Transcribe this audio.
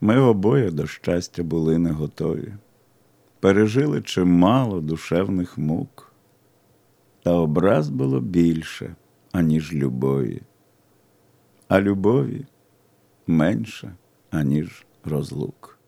Ми обоє до щастя були не готові, пережили чимало душевних мук, та образ було більше, аніж любові, а любові менше, аніж розлук.